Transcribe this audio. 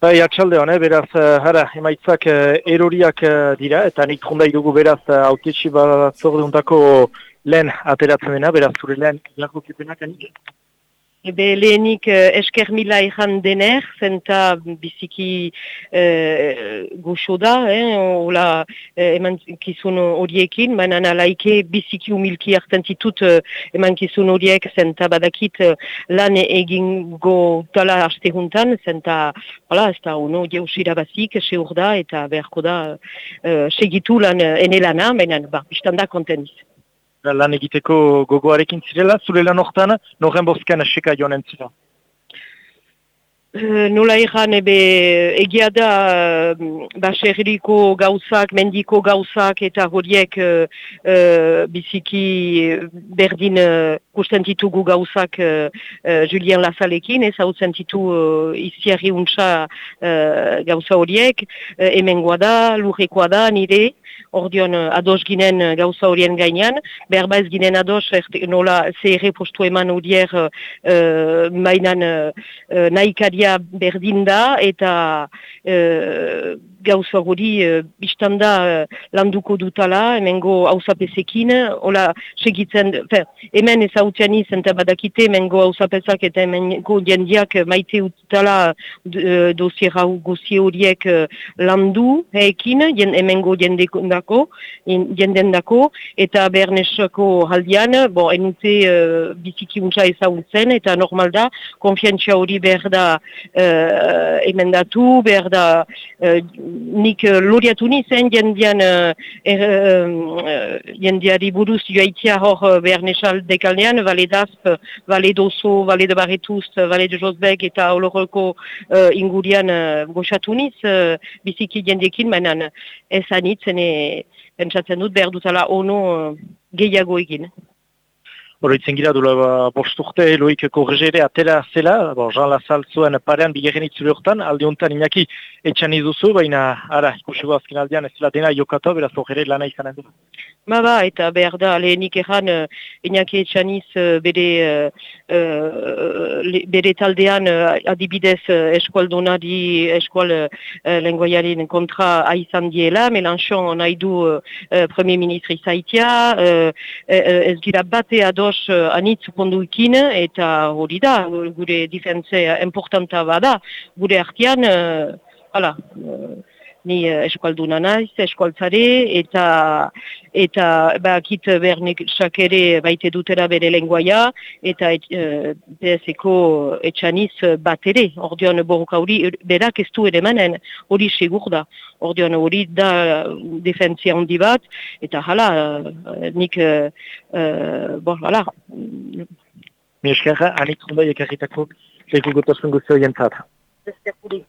Bai, atxalde hone, beraz, hara, emaitzak eroriak dira, eta nik trunda irugu beraz, autetxi bat zorduntako lehen ateratzen dena, beraz, zure lehen, lako kipenak anik? Ebe lehenik uh, esker mila ezan dener, zenta biziki uh, goxo da, eh, ola uh, eman kizun horiekin, baina nalaike biziki humilki hartzen zitut uh, eman kizun horiek, zenta badakit uh, lan egin go tala haste juntan, zenta, hola, ez da, ono, jeusira bazik, ese da, eta beharko da, uh, segitu lan uh, ene lana, baina, ba, biztan da konteniz lan egiteko gogoarekin zirela, zure lan hortan, noren boskan aseka joan entzira? Uh, nola egan ebe egia da uh, baserriko gauzak, mendiko gauzak eta horiek uh, uh, biziki berdin kusten ditugu gauzak Julien Lazalekin, ez hau zentitu iziarri untsa uh, gauza horiek, uh, emengoa da, lurrekoa da, nire, ordeon uh, ados ginen uh, gauza horien gainean, berba ez ginen ados, erte, nola zehere postu eman horier uh, uh, mainan uh, uh, nahikaria berdin da, eta uh, gauza hori uh, biztanda uh, landuko dutala, hemengo hausapezekin, hola segitzen, fe, hemen ez hau tianiz, eta badakite, hemengo hausapezak eta hemengo jendiak maite utala dosiera gozie horiek landu, heekin, hemengo jendeko dako, jenden dako, eta bernesako haldian, bo, enute uh, biziki untsa ezagutzen, eta normal da, konfiantzia hori behar da uh, emendatu, behar da uh, nik uh, loriatu nizen jendian uh, er, uh, jendiari buruz joaitia hor bernesal dekalnean, vale dazp, vale dozo, vale de barretuz, vale de jozbek, eta oloroko uh, ingurian uh, goxatu niz, uh, biziki jendekin, menan ez anitzen, pentsatzen dut behar dutala ono uh, gehiago egin. Horoitzen gira dula ba, bosturte loik korregere atela zela, bo, Jean Lazal zuen parean bigarren itzule hortan, alde honetan inaki etxan izuzu, baina ara ikusiko azken aldean ez zela dena jokatu, beraz horre lana izanen du. Ba ba, eta behar da, lehenik erran, uh, inaki etxaniz uh, bere, uh, bere taldean uh, adibidez uh, eskualdonari, eskual uh, lenguaiaren kontra aizan diela, Melanchon nahi du uh, premier ministri zaitia, uh, ez gira bate ados uh, anitz ponduikin, eta hori da, gure difentze importanta bada, gure artian, uh, hala, ni uh, eskualduna naiz, eskualtzare, eta eta bakit bernik ere baite dutera bere lenguaia, eta et, uh, PSeko etxaniz bat ere, ordean borroka hori, berak ez du ere manen, hori segur da, ordean hori da defentzia handi bat, eta hala, uh, nik, uh, uh, bon, hala. Mi eskerra, anik bai ekarritako, leku gotazun guzti horientzat. Eskerra.